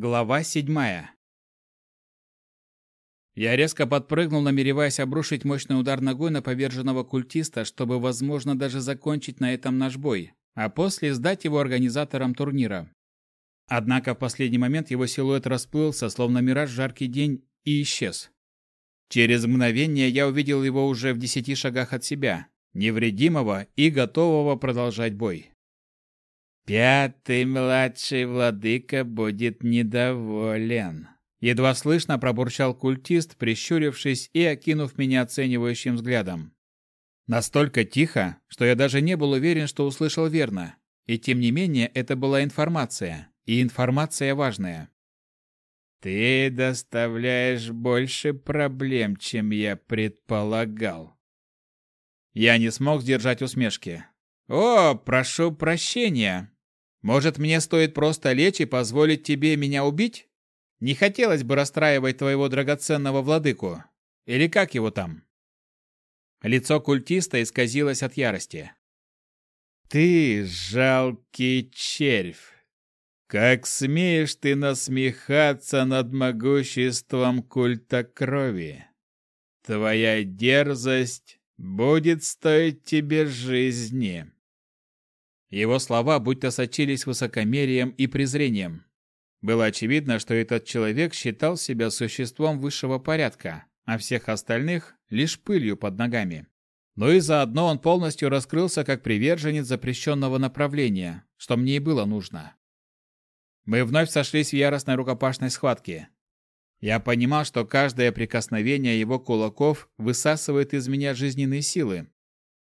Глава седьмая. Я резко подпрыгнул, намереваясь обрушить мощный удар ногой на поверженного культиста, чтобы, возможно, даже закончить на этом наш бой, а после сдать его организаторам турнира. Однако в последний момент его силуэт расплылся, словно мираж жаркий день, и исчез. Через мгновение я увидел его уже в десяти шагах от себя, невредимого и готового продолжать бой. «Пятый младший владыка будет недоволен», — едва слышно пробурчал культист, прищурившись и окинув меня оценивающим взглядом. Настолько тихо, что я даже не был уверен, что услышал верно. И тем не менее, это была информация, и информация важная. «Ты доставляешь больше проблем, чем я предполагал». Я не смог сдержать усмешки. «О, прошу прощения!» Может, мне стоит просто лечь и позволить тебе меня убить? Не хотелось бы расстраивать твоего драгоценного владыку. Или как его там?» Лицо культиста исказилось от ярости. «Ты жалкий червь! Как смеешь ты насмехаться над могуществом культа крови? Твоя дерзость будет стоить тебе жизни!» Его слова будто сочились высокомерием и презрением. Было очевидно, что этот человек считал себя существом высшего порядка, а всех остальных – лишь пылью под ногами. Но и заодно он полностью раскрылся как приверженец запрещенного направления, что мне и было нужно. Мы вновь сошлись в яростной рукопашной схватке. Я понимал, что каждое прикосновение его кулаков высасывает из меня жизненные силы,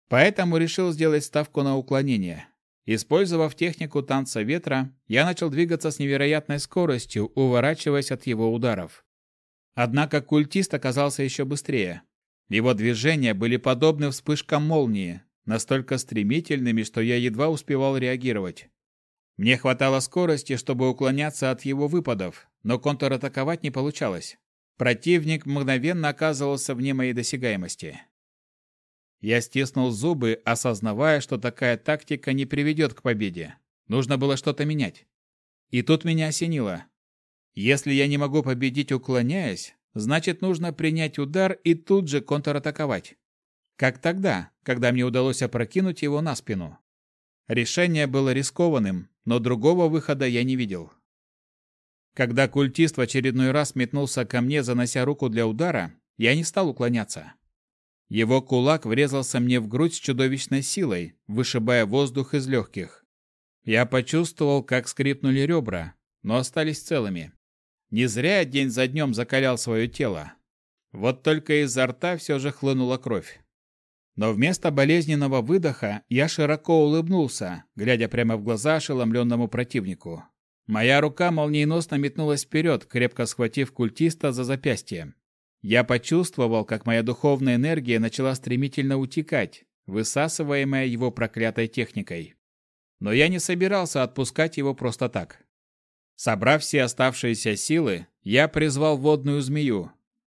поэтому решил сделать ставку на уклонение. Использовав технику танца ветра, я начал двигаться с невероятной скоростью, уворачиваясь от его ударов. Однако культист оказался еще быстрее. Его движения были подобны вспышкам молнии, настолько стремительными, что я едва успевал реагировать. Мне хватало скорости, чтобы уклоняться от его выпадов, но контратаковать не получалось. Противник мгновенно оказывался вне моей досягаемости. Я стиснул зубы, осознавая, что такая тактика не приведет к победе. Нужно было что-то менять. И тут меня осенило. Если я не могу победить, уклоняясь, значит, нужно принять удар и тут же контратаковать. Как тогда, когда мне удалось опрокинуть его на спину. Решение было рискованным, но другого выхода я не видел. Когда культист в очередной раз метнулся ко мне, занося руку для удара, я не стал уклоняться. Его кулак врезался мне в грудь с чудовищной силой, вышибая воздух из легких. Я почувствовал, как скрипнули ребра, но остались целыми. Не зря я день за днем закалял свое тело. Вот только изо рта все же хлынула кровь. Но вместо болезненного выдоха я широко улыбнулся, глядя прямо в глаза ошеломленному противнику. Моя рука молниеносно метнулась вперед, крепко схватив культиста за запястье. Я почувствовал, как моя духовная энергия начала стремительно утекать, высасываемая его проклятой техникой. Но я не собирался отпускать его просто так. Собрав все оставшиеся силы, я призвал водную змею.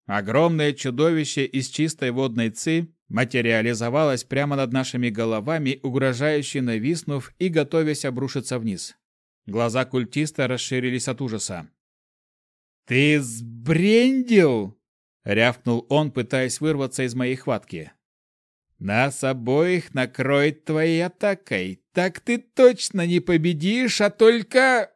Огромное чудовище из чистой водной ци материализовалось прямо над нашими головами, угрожающе нависнув и готовясь обрушиться вниз. Глаза культиста расширились от ужаса. «Ты сбрендил!» Рявкнул он, пытаясь вырваться из моей хватки. Нас обоих накроет твоей атакой. Так ты точно не победишь, а только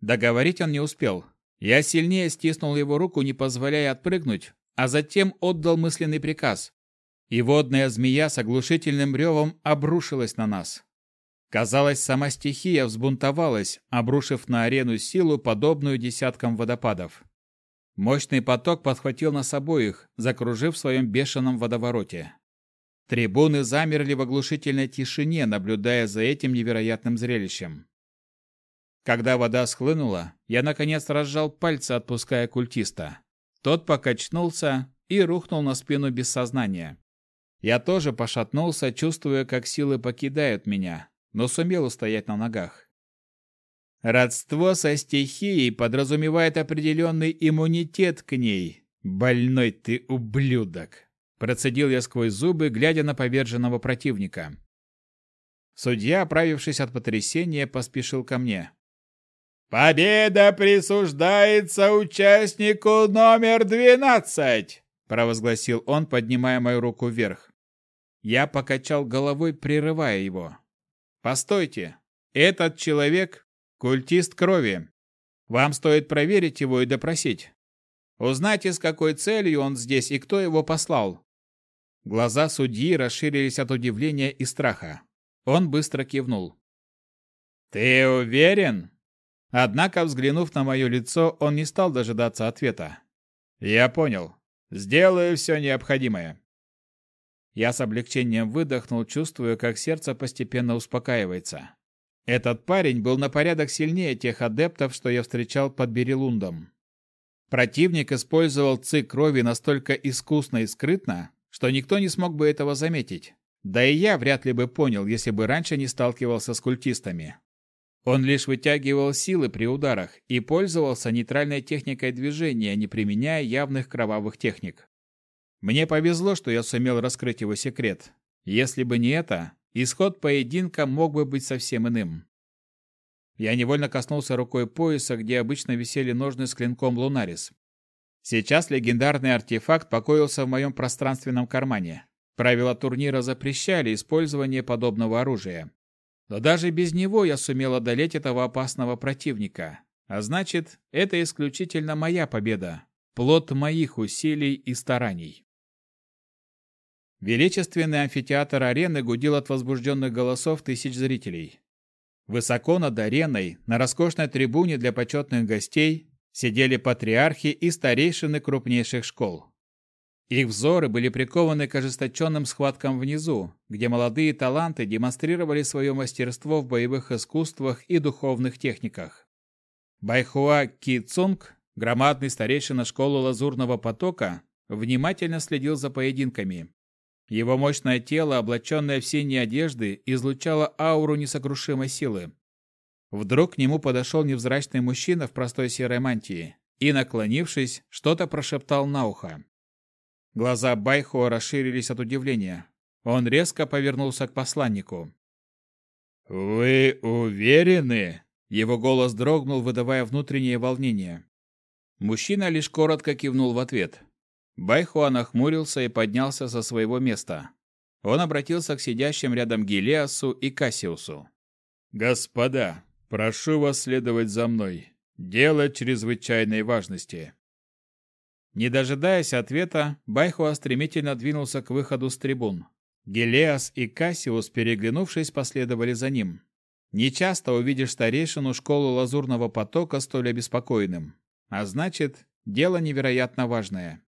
Договорить он не успел. Я сильнее стиснул его руку, не позволяя отпрыгнуть, а затем отдал мысленный приказ. И водная змея с оглушительным ревом обрушилась на нас. Казалось, сама стихия взбунтовалась, обрушив на арену силу, подобную десяткам водопадов. Мощный поток подхватил нас обоих, закружив в своем бешеном водовороте. Трибуны замерли в оглушительной тишине, наблюдая за этим невероятным зрелищем. Когда вода схлынула, я наконец разжал пальцы, отпуская культиста. Тот покачнулся и рухнул на спину без сознания. Я тоже пошатнулся, чувствуя, как силы покидают меня, но сумел устоять на ногах. Родство со стихией подразумевает определенный иммунитет к ней. Больной ты ублюдок!» Процедил я сквозь зубы, глядя на поверженного противника. Судья, оправившись от потрясения, поспешил ко мне. «Победа присуждается участнику номер двенадцать!» провозгласил он, поднимая мою руку вверх. Я покачал головой, прерывая его. «Постойте! Этот человек — культист крови. Вам стоит проверить его и допросить. Узнайте, с какой целью он здесь и кто его послал». Глаза судьи расширились от удивления и страха. Он быстро кивнул. «Ты уверен?» Однако, взглянув на мое лицо, он не стал дожидаться ответа. «Я понял. Сделаю все необходимое». Я с облегчением выдохнул, чувствуя, как сердце постепенно успокаивается. Этот парень был на порядок сильнее тех адептов, что я встречал под Берилундом. Противник использовал ци крови настолько искусно и скрытно, что никто не смог бы этого заметить. Да и я вряд ли бы понял, если бы раньше не сталкивался с культистами. Он лишь вытягивал силы при ударах и пользовался нейтральной техникой движения, не применяя явных кровавых техник. Мне повезло, что я сумел раскрыть его секрет. Если бы не это, исход поединка мог бы быть совсем иным. Я невольно коснулся рукой пояса, где обычно висели ножны с клинком Лунарис. Сейчас легендарный артефакт покоился в моем пространственном кармане. Правила турнира запрещали использование подобного оружия. Но даже без него я сумел одолеть этого опасного противника. А значит, это исключительно моя победа, плод моих усилий и стараний. Величественный амфитеатр арены гудел от возбужденных голосов тысяч зрителей. Высоко над ареной, на роскошной трибуне для почетных гостей, сидели патриархи и старейшины крупнейших школ. Их взоры были прикованы к ожесточенным схваткам внизу, где молодые таланты демонстрировали свое мастерство в боевых искусствах и духовных техниках. Байхуа Ки Цунг, громадный старейшина школы Лазурного потока, внимательно следил за поединками. Его мощное тело, облаченное в синие одежды, излучало ауру несокрушимой силы. Вдруг к нему подошел невзрачный мужчина в простой серой мантии и, наклонившись, что-то прошептал на ухо. Глаза Байхо расширились от удивления. Он резко повернулся к посланнику. «Вы уверены?» Его голос дрогнул, выдавая внутреннее волнение. Мужчина лишь коротко кивнул в ответ. Байхуа нахмурился и поднялся со своего места. Он обратился к сидящим рядом Гелиасу и Кассиусу. «Господа, прошу вас следовать за мной. Дело чрезвычайной важности». Не дожидаясь ответа, Байхуа стремительно двинулся к выходу с трибун. Гелиас и Кассиус, переглянувшись, последовали за ним. Нечасто увидишь старейшину школу Лазурного потока столь обеспокоенным. А значит, дело невероятно важное.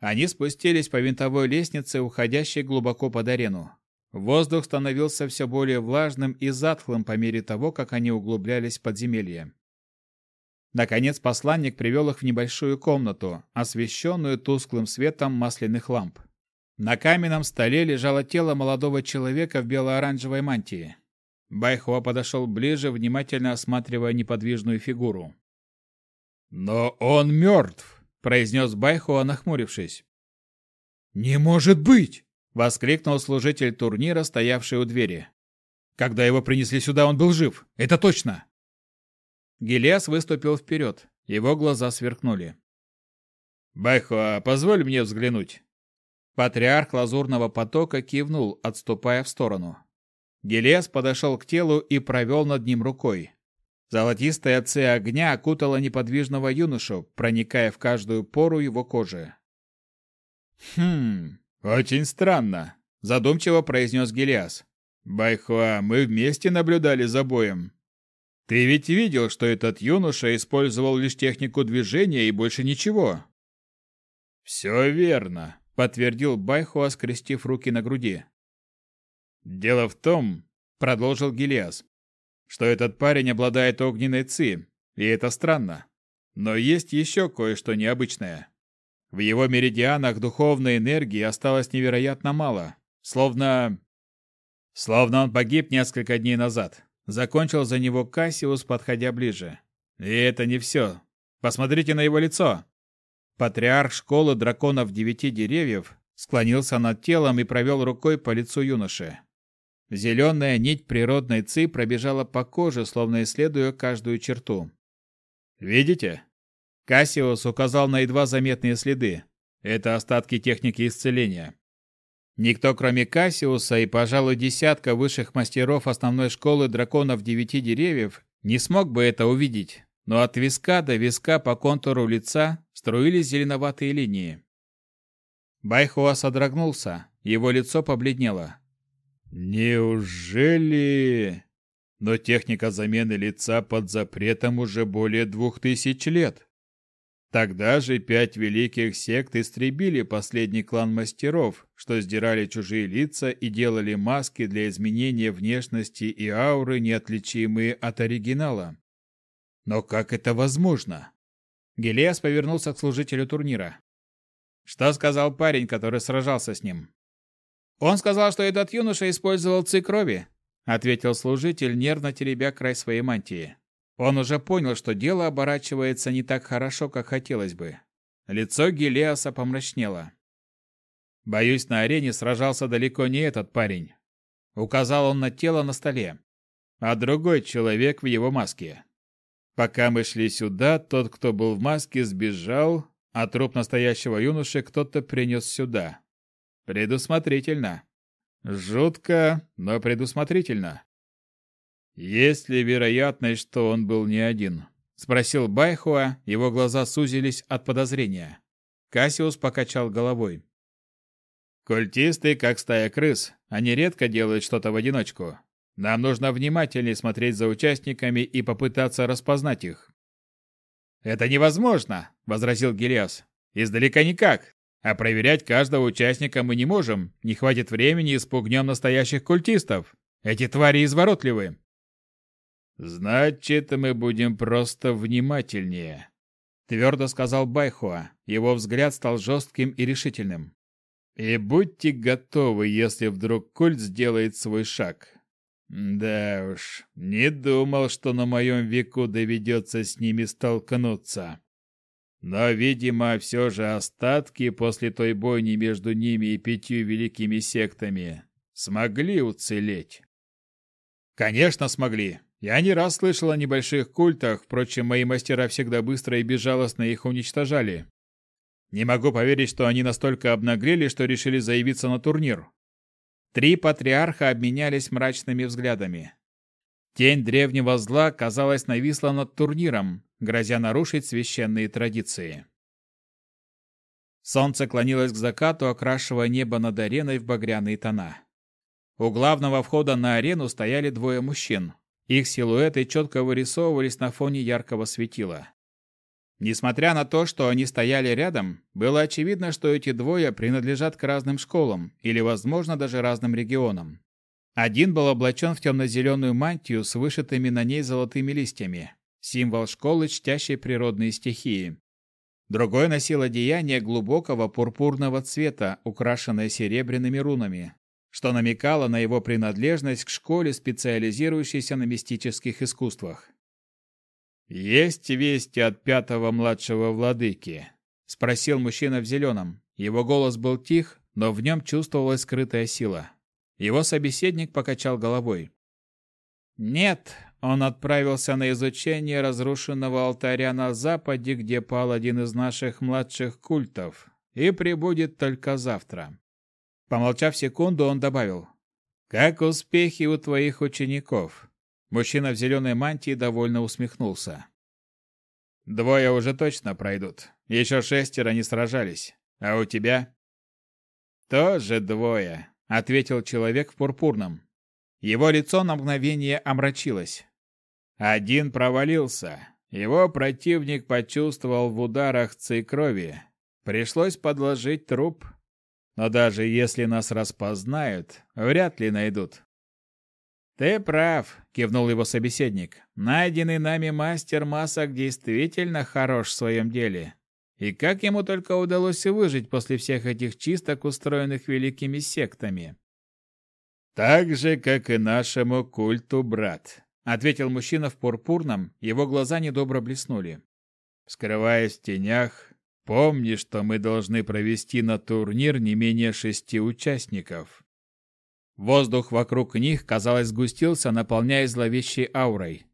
Они спустились по винтовой лестнице, уходящей глубоко под арену. Воздух становился все более влажным и затхлым по мере того, как они углублялись в подземелье. Наконец посланник привел их в небольшую комнату, освещенную тусклым светом масляных ламп. На каменном столе лежало тело молодого человека в бело-оранжевой мантии. Байхуа подошел ближе, внимательно осматривая неподвижную фигуру. «Но он мертв!» – произнес Байхуа, нахмурившись. «Не может быть!» – воскликнул служитель турнира, стоявший у двери. «Когда его принесли сюда, он был жив. Это точно!» Гелиас выступил вперед. Его глаза сверкнули. «Байхуа, позволь мне взглянуть». Патриарх Лазурного потока кивнул, отступая в сторону. Гелиас подошел к телу и провел над ним рукой. Золотистая ци огня окутала неподвижного юношу, проникая в каждую пору его кожи. «Хм, очень странно», — задумчиво произнес Гелиас. «Байхуа, мы вместе наблюдали за боем. Ты ведь видел, что этот юноша использовал лишь технику движения и больше ничего. Все верно, подтвердил Байхуа, скрестив руки на груди. Дело в том, продолжил Гилиас, что этот парень обладает огненной ци, и это странно. Но есть еще кое-что необычное. В его меридианах духовной энергии осталось невероятно мало, словно... Словно он погиб несколько дней назад. Закончил за него Кассиус, подходя ближе. И это не все. Посмотрите на его лицо. Патриарх школы драконов девяти деревьев склонился над телом и провел рукой по лицу юноши. Зеленая нить природной ци пробежала по коже, словно исследуя каждую черту. «Видите?» Кассиус указал на едва заметные следы. Это остатки техники исцеления. Никто, кроме Кассиуса и, пожалуй, десятка высших мастеров основной школы драконов девяти деревьев, не смог бы это увидеть, но от виска до виска по контуру лица струились зеленоватые линии. Байхуа содрогнулся, его лицо побледнело. «Неужели...» Но техника замены лица под запретом уже более двух тысяч лет. Тогда же пять великих сект истребили последний клан мастеров, что сдирали чужие лица и делали маски для изменения внешности и ауры, неотличимые от оригинала. Но как это возможно? Гелиас повернулся к служителю турнира. Что сказал парень, который сражался с ним? Он сказал, что этот юноша использовал ци крови, ответил служитель, нервно теребя край своей мантии. Он уже понял, что дело оборачивается не так хорошо, как хотелось бы. Лицо Гелиаса помрачнело. Боюсь, на арене сражался далеко не этот парень. Указал он на тело на столе, а другой человек в его маске. Пока мы шли сюда, тот, кто был в маске, сбежал, а труп настоящего юноши кто-то принес сюда. Предусмотрительно. Жутко, но предусмотрительно. «Есть ли вероятность, что он был не один?» — спросил Байхуа, его глаза сузились от подозрения. Кассиус покачал головой. «Культисты, как стая крыс, они редко делают что-то в одиночку. Нам нужно внимательнее смотреть за участниками и попытаться распознать их». «Это невозможно!» — возразил Гелиас. «Издалека никак. А проверять каждого участника мы не можем. Не хватит времени и спугнем настоящих культистов. Эти твари изворотливы. «Значит, мы будем просто внимательнее», — твердо сказал Байхуа. Его взгляд стал жестким и решительным. «И будьте готовы, если вдруг культ сделает свой шаг. Да уж, не думал, что на моем веку доведется с ними столкнуться. Но, видимо, все же остатки после той бойни между ними и пятью великими сектами смогли уцелеть». «Конечно смогли», я не раз слышал о небольших культах, впрочем, мои мастера всегда быстро и безжалостно их уничтожали. Не могу поверить, что они настолько обнаглели, что решили заявиться на турнир. Три патриарха обменялись мрачными взглядами. Тень древнего зла, казалось, нависла над турниром, грозя нарушить священные традиции. Солнце клонилось к закату, окрашивая небо над ареной в багряные тона. У главного входа на арену стояли двое мужчин. Их силуэты четко вырисовывались на фоне яркого светила. Несмотря на то, что они стояли рядом, было очевидно, что эти двое принадлежат к разным школам или, возможно, даже разным регионам. Один был облачен в темно-зеленую мантию с вышитыми на ней золотыми листьями, символ школы, чтящей природные стихии. Другой носил одеяние глубокого пурпурного цвета, украшенное серебряными рунами, что намекало на его принадлежность к школе, специализирующейся на мистических искусствах. «Есть вести от пятого младшего владыки?» — спросил мужчина в зеленом. Его голос был тих, но в нем чувствовалась скрытая сила. Его собеседник покачал головой. «Нет, он отправился на изучение разрушенного алтаря на западе, где пал один из наших младших культов, и прибудет только завтра. Помолчав секунду, он добавил. «Как успехи у твоих учеников?» Мужчина в зеленой мантии довольно усмехнулся. «Двое уже точно пройдут. Еще шестеро не сражались. А у тебя?» «Тоже двое», — ответил человек в пурпурном. Его лицо на мгновение омрачилось. Один провалился. Его противник почувствовал в ударах ци крови. Пришлось подложить труп, но даже если нас распознают, вряд ли найдут. Ты прав, кивнул его собеседник. Найденный нами мастер масок действительно хорош в своем деле. И как ему только удалось выжить после всех этих чисток, устроенных великими сектами? Так же, как и нашему культу, брат, ответил мужчина в пурпурном, его глаза недобро блеснули. Скрываясь в тенях, Помни, что мы должны провести на турнир не менее шести участников. Воздух вокруг них, казалось, сгустился, наполняясь зловещей аурой.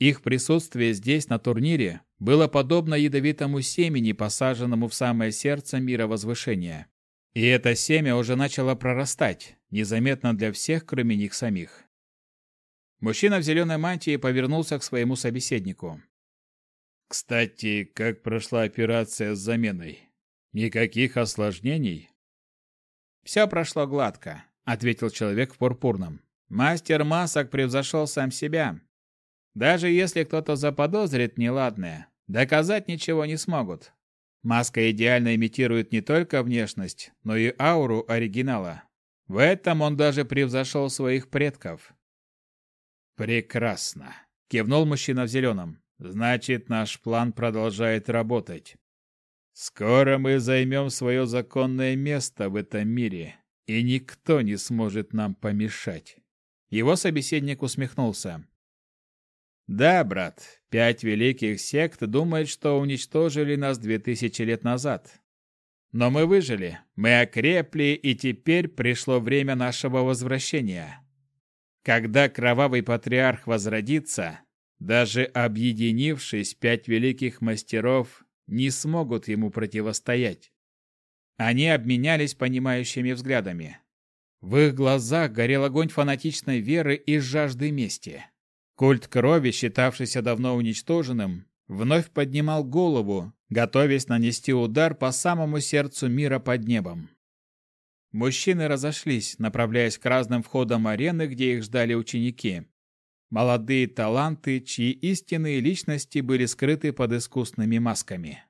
Их присутствие здесь, на турнире, было подобно ядовитому семени, посаженному в самое сердце мира возвышения. И это семя уже начало прорастать, незаметно для всех, кроме них самих. Мужчина в зеленой мантии повернулся к своему собеседнику. «Кстати, как прошла операция с заменой? Никаких осложнений?» «Все прошло гладко», — ответил человек в пурпурном. «Мастер масок превзошел сам себя. Даже если кто-то заподозрит неладное, доказать ничего не смогут. Маска идеально имитирует не только внешность, но и ауру оригинала. В этом он даже превзошел своих предков. «Прекрасно!» – кивнул мужчина в зеленом. «Значит, наш план продолжает работать. Скоро мы займем свое законное место в этом мире, и никто не сможет нам помешать». Его собеседник усмехнулся. Да, брат, пять великих сект думают, что уничтожили нас две тысячи лет назад. Но мы выжили, мы окрепли, и теперь пришло время нашего возвращения. Когда кровавый патриарх возродится, даже объединившись, пять великих мастеров не смогут ему противостоять. Они обменялись понимающими взглядами. В их глазах горел огонь фанатичной веры и жажды мести. Культ крови, считавшийся давно уничтоженным, вновь поднимал голову, готовясь нанести удар по самому сердцу мира под небом. Мужчины разошлись, направляясь к разным входам арены, где их ждали ученики. Молодые таланты, чьи истинные личности были скрыты под искусными масками.